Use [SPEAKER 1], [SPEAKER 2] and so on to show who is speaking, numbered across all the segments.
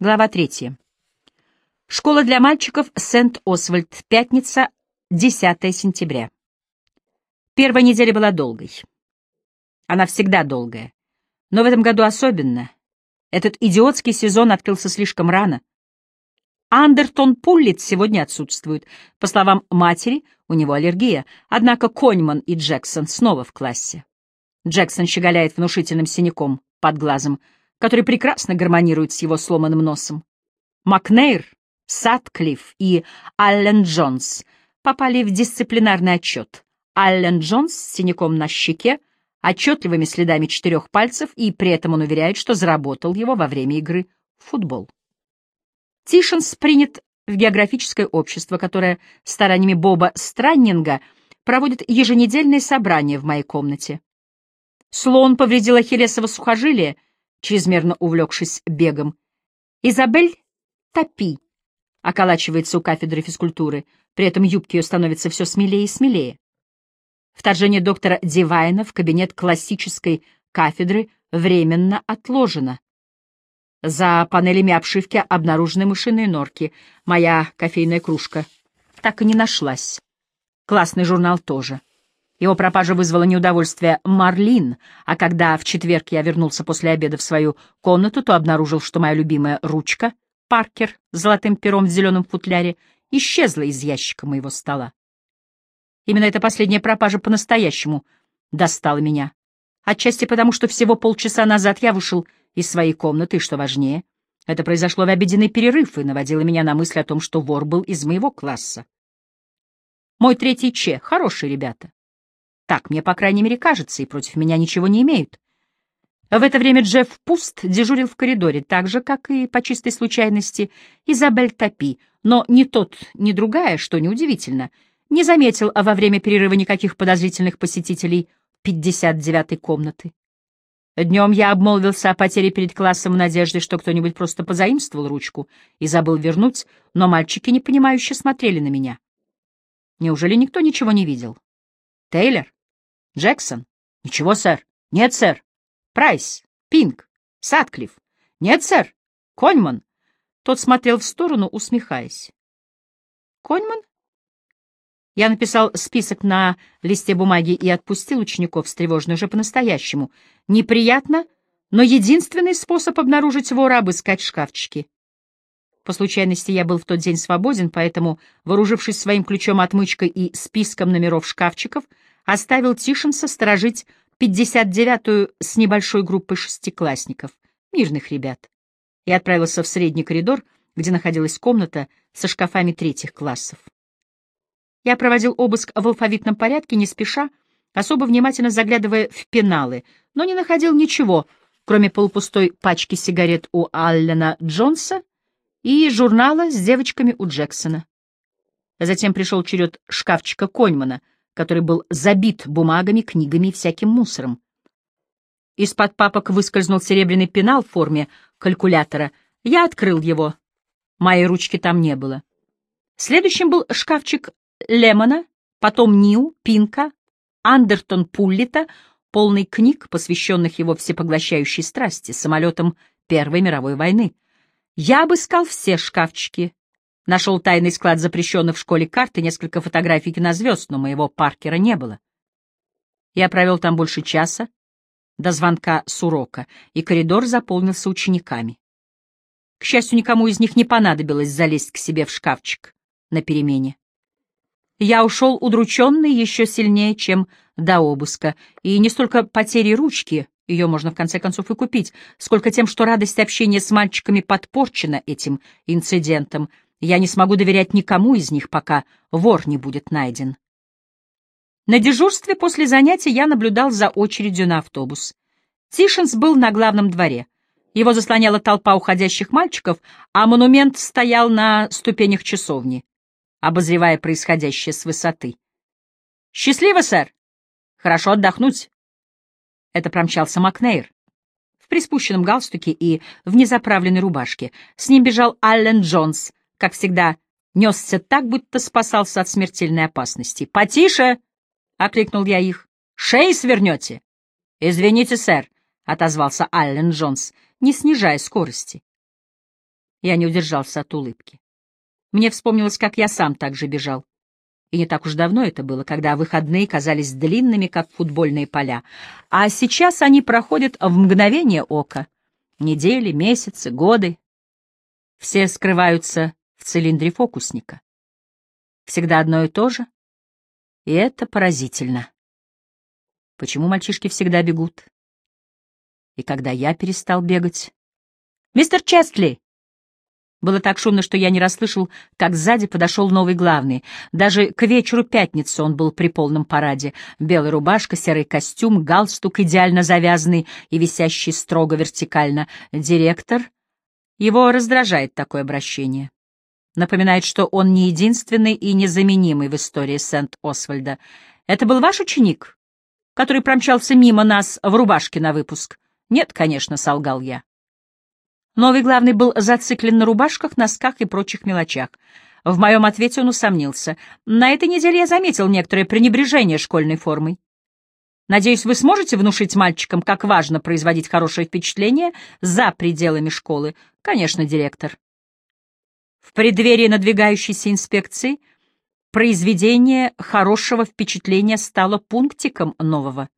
[SPEAKER 1] Глава третья. Школа для мальчиков Сент-Освальд. Пятница, 10 сентября. Первая неделя была долгой. Она всегда долгая. Но в этом году особенно. Этот идиотский сезон открылся слишком рано. Андертон Пуллит сегодня отсутствует. По словам матери, у него аллергия. Однако Коньман и Джексон снова в классе. Джексон щеголяет внушительным синяком под глазом, который прекрасно гармонирует с его сломанным носом. Макнейр, Сатклифф и Аллен Джонс попали в дисциплинарный отчет. Аллен Джонс с синяком на щеке, отчетливыми следами четырех пальцев, и при этом он уверяет, что заработал его во время игры в футбол. Тишинс принят в географическое общество, которое стараниями Боба Страннинга проводит еженедельные собрания в моей комнате. Слон повредил ахиллесово сухожилие, чрезмерно увлекшись бегом. Изабель Топи околачивается у кафедры физкультуры, при этом юбки ее становятся все смелее и смелее. Вторжение доктора Дивайна в кабинет классической кафедры временно отложено. За панелями обшивки обнаружены мышиные норки. Моя кофейная кружка так и не нашлась. Классный журнал тоже. Его пропажа вызвала неудовольствие Марлин, а когда в четверг я вернулся после обеда в свою комнату, то обнаружил, что моя любимая ручка, Паркер с золотым пером в зеленом футляре, исчезла из ящика моего стола. Именно эта последняя пропажа по-настоящему достала меня. Отчасти потому, что всего полчаса назад я вышел из своей комнаты, и, что важнее, это произошло в обеденный перерыв и наводило меня на мысль о том, что вор был из моего класса. Мой третий Че — хорошие ребята. Так мне, по крайней мере, кажется, и против меня ничего не имеют. В это время Джефф Пуст дежурил в коридоре, так же, как и, по чистой случайности, Изабель Топи, но ни тот, ни другая, что неудивительно, не заметил а во время перерыва никаких подозрительных посетителей 59-й комнаты. Днем я обмолвился о потере перед классом в надежде, что кто-нибудь просто позаимствовал ручку и забыл вернуть, но мальчики непонимающе смотрели на меня. Неужели никто ничего не видел? Тейлор? Джексон? Ничего, сэр. Нет, сэр. Прайс? Пинк? Садклифф? Нет, сэр. Коньман? Тот смотрел в сторону, усмехаясь. Коньман? Я написал список на листе бумаги и отпустил учеников, встревоженных уже по-настоящему. Неприятно, но единственный способ обнаружить вора — обыскать шкафчики. По случайности я был в тот день свободен, поэтому, вооружившись своим ключом-отмычкой и списком номеров шкафчиков, оставил Тишинса сторожить 59-ю с небольшой группой шестиклассников, мирных ребят, и отправился в средний коридор, где находилась комната со шкафами третьих классов. Я проводил обыск в алфавитном порядке, не спеша, особо внимательно заглядывая в пеналы, но не находил ничего, кроме полупустой пачки сигарет у Аллена Джонса и журнала с девочками у Джексона. Затем пришел черед шкафчика Коньмана, который был забит бумагами, книгами и всяким мусором. Из-под папок выскользнул серебряный пенал в форме калькулятора. Я открыл его. Моей ручки там не было. Следующим был шкафчик Лемона, потом Нью, Пинка, Андертон Пуллита, полный книг, посвященных его всепоглощающей страсти, самолетам Первой мировой войны. Я обыскал все шкафчики. Нашел тайный склад запрещенных в школе карт и несколько фотографий кинозвезд, но моего Паркера не было. Я провел там больше часа, до звонка с урока, и коридор заполнился учениками. К счастью, никому из них не понадобилось залезть к себе в шкафчик на перемене. Я ушел удрученный еще сильнее, чем до обыска, и не столько потери ручки, ее можно в конце концов и купить, сколько тем, что радость общения с мальчиками подпорчена этим инцидентом. Я не смогу доверять никому из них, пока вор не будет найден. На дежурстве после занятий я наблюдал за очередью на автобус. Тишинс был на главном дворе. Его заслоняла толпа уходящих мальчиков, а монумент стоял на ступенях часовни, обозревая происходящее с высоты. «Счастливо, сэр! Хорошо отдохнуть!» Это промчался Макнейр. В приспущенном галстуке и в незаправленной рубашке. С ним бежал Аллен Джонс, как всегда, несся так, будто спасался от смертельной опасности. «Потише!» — окликнул я их. «Шеи свернете!» «Извините, сэр», — отозвался Аллен Джонс, не снижая скорости. Я не удержался от улыбки. Мне вспомнилось, как я сам так же бежал. И не так уж давно это было, когда выходные казались длинными, как футбольные поля. А сейчас они проходят в мгновение ока. Недели, месяцы, годы. Все скрываются в цилиндре фокусника. Всегда одно и то же. И это поразительно. Почему мальчишки всегда бегут? И когда я перестал бегать? «Мистер Честли!» Было так шумно, что я не расслышал, как сзади подошел новый главный. Даже к вечеру пятницы он был при полном параде. Белая рубашка, серый костюм, галстук идеально завязанный и висящий строго вертикально. Директор... Его раздражает такое обращение. Напоминает, что он не единственный и незаменимый в истории Сент-Освальда. Это был ваш ученик, который промчался мимо нас в рубашке на выпуск? Нет, конечно, солгал я. Новый главный был зациклен на рубашках, носках и прочих мелочах. В моем ответе он усомнился. На этой неделе я заметил некоторое пренебрежение школьной формой. Надеюсь, вы сможете внушить мальчикам, как важно производить хорошее впечатление за пределами школы. Конечно, директор. В преддверии надвигающейся инспекции произведение хорошего впечатления стало пунктиком нового.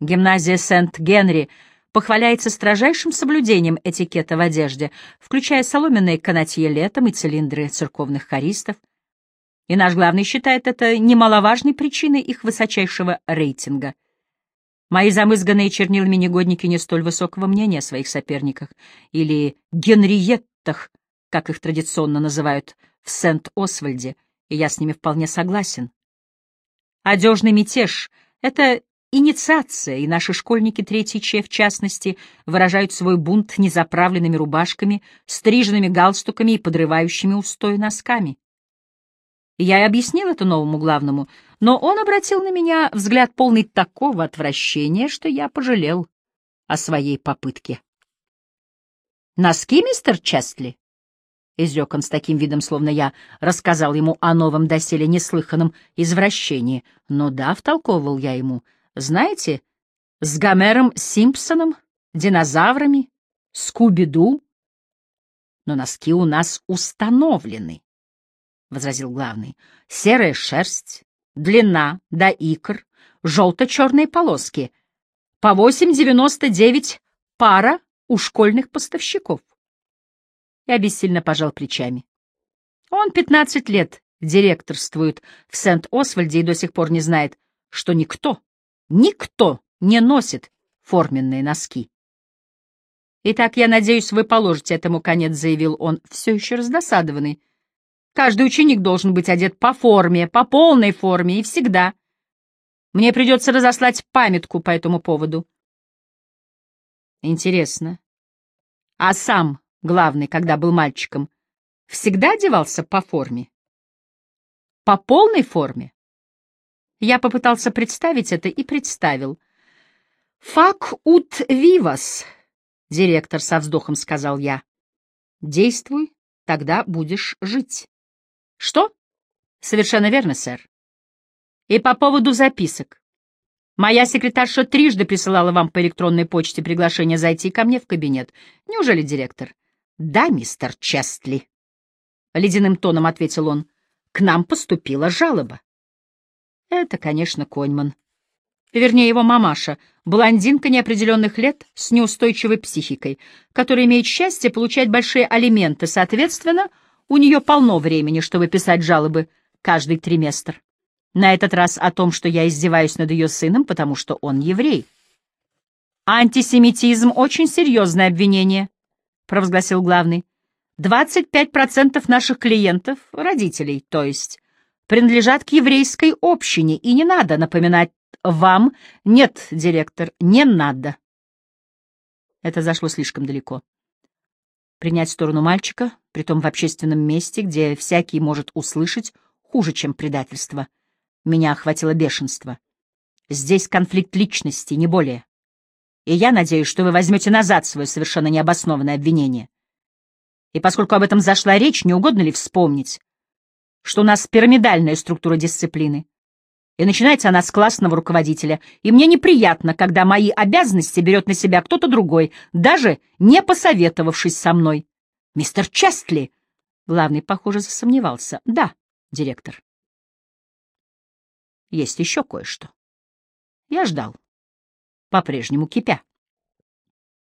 [SPEAKER 1] Гимназия Сент-Генри — похваляется строжайшим соблюдением этикета в одежде, включая соломенные канатье летом и цилиндры церковных хористов. И наш главный считает это немаловажной причиной их высочайшего рейтинга. Мои замызганные чернилами негодники не столь высокого мнения о своих соперниках, или генриеттах, как их традиционно называют в Сент-Освальде, и я с ними вполне согласен. Одежный мятеж — это инициация, и наши школьники третьей Че, в частности, выражают свой бунт незаправленными рубашками, стриженными галстуками и подрывающими устой носками. Я и объяснил это новому главному, но он обратил на меня взгляд полный такого отвращения, что я пожалел о своей попытке. «Носки, мистер Честли?» — изрек он с таким видом, словно я рассказал ему о новом доселе неслыханном извращении. «Ну да», — втолковывал я ему, — знаете, с Гомером Симпсоном, динозаврами, Скуби-Ду. Но носки у нас установлены, — возразил главный. Серая шерсть, длина до икр, желто-черные полоски. По 8,99 пара у школьных поставщиков. Я бессильно пожал плечами. Он 15 лет директорствует в Сент-Освальде и до сих пор не знает, что никто Никто не носит форменные носки. «Итак, я надеюсь, вы положите этому конец», — заявил он, все еще раздосадованный. «Каждый ученик должен быть одет по форме, по полной форме и всегда. Мне придется разослать памятку по этому поводу». Интересно. А сам, главный, когда был мальчиком, всегда одевался по форме? По полной форме? Я попытался представить это и представил. «Фак ут вивас», — директор со вздохом сказал я. «Действуй, тогда будешь жить». «Что?» «Совершенно верно, сэр». «И по поводу записок. Моя секретарша трижды присылала вам по электронной почте приглашение зайти ко мне в кабинет. Неужели директор?» «Да, мистер Честли», — ледяным тоном ответил он. «К нам поступила жалоба». Это, конечно, Коньман. Вернее, его мамаша, блондинка неопределенных лет с неустойчивой психикой, которая имеет счастье получать большие алименты, соответственно, у нее полно времени, чтобы писать жалобы каждый триместр. На этот раз о том, что я издеваюсь над ее сыном, потому что он еврей. «Антисемитизм — очень серьезное обвинение», — провозгласил главный. «25% наших клиентов — родителей, то есть принадлежат к еврейской общине, и не надо напоминать вам... Нет, директор, не надо. Это зашло слишком далеко. Принять сторону мальчика, притом в общественном месте, где всякий может услышать, хуже, чем предательство. Меня охватило бешенство. Здесь конфликт личности, не более. И я надеюсь, что вы возьмете назад свое совершенно необоснованное обвинение. И поскольку об этом зашла речь, не угодно ли вспомнить, что у нас пирамидальная структура дисциплины. И начинается она с классного руководителя, и мне неприятно, когда мои обязанности берет на себя кто-то другой, даже не посоветовавшись со мной. Мистер Честли! Главный, похоже, засомневался. Да, директор. Есть еще кое-что. Я ждал, по-прежнему кипя.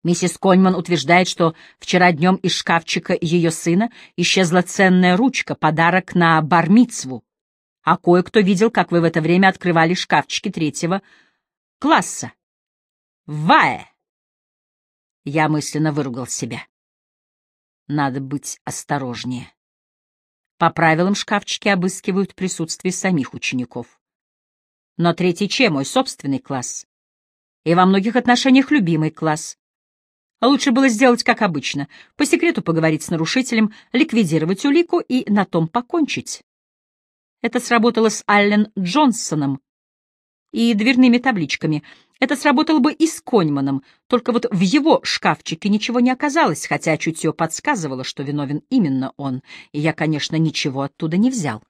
[SPEAKER 1] Миссис Коньман утверждает, что вчера днем из шкафчика ее сына исчезла ценная ручка, подарок на бармицву, а кое-кто видел, как вы в это время открывали шкафчики третьего класса. Вае! Я мысленно выругал себя. Надо быть осторожнее. По правилам шкафчики обыскивают присутствие самих учеников. Но третий Че — мой собственный класс. И во многих отношениях любимый класс. А лучше было сделать как обычно, по секрету поговорить с нарушителем, ликвидировать улику и на том покончить. Это сработало с Аллен Джонсоном и дверными табличками. Это сработало бы и с Коньманом, только вот в его шкафчике ничего не оказалось, хотя чутье подсказывало, что виновен именно он, и я, конечно, ничего оттуда не взял.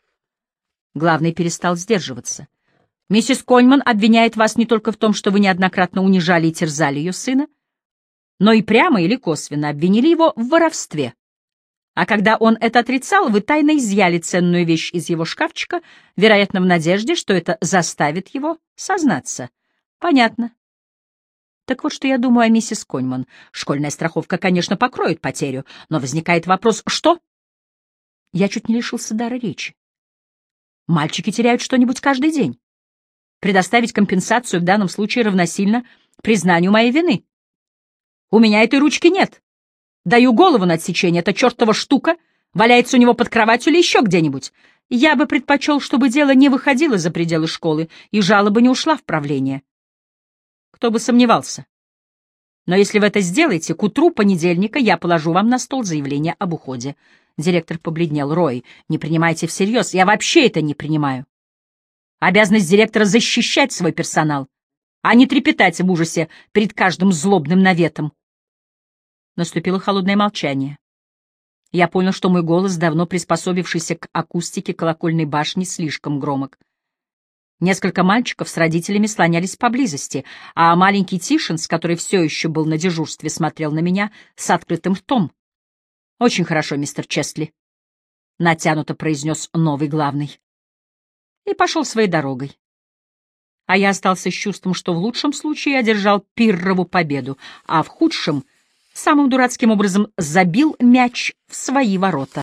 [SPEAKER 1] Главный перестал сдерживаться. Миссис Коньман обвиняет вас не только в том, что вы неоднократно унижали и терзали ее сына, но и прямо или косвенно обвинили его в воровстве. А когда он это отрицал, вы тайно изъяли ценную вещь из его шкафчика, вероятно, в надежде, что это заставит его сознаться. Понятно. Так вот, что я думаю о миссис Коньман. Школьная страховка, конечно, покроет потерю, но возникает вопрос «что?» Я чуть не лишился дара речи. Мальчики теряют что-нибудь каждый день. Предоставить компенсацию в данном случае равносильно признанию моей вины. У меня этой ручки нет. Даю голову на отсечение, эта чертова штука валяется у него под кроватью или еще где-нибудь. Я бы предпочел, чтобы дело не выходило за пределы школы и жалоба не ушла в правление. Кто бы сомневался. Но если вы это сделаете, к утру понедельника я положу вам на стол заявление об уходе. Директор побледнел. Рой, не принимайте всерьез. Я вообще это не принимаю. Обязанность директора — защищать свой персонал, а не трепетать в ужасе перед каждым злобным наветом. Наступило холодное молчание. Я понял, что мой голос, давно приспособившийся к акустике колокольной башни, слишком громок. Несколько мальчиков с родителями слонялись поблизости, а маленький Тишинс, который все еще был на дежурстве, смотрел на меня с открытым ртом. «Очень хорошо, мистер Честли», — натянуто произнес новый главный. И пошел своей дорогой. А я остался с чувством, что в лучшем случае одержал пиррову победу, а в худшем — самым дурацким образом забил мяч в свои ворота.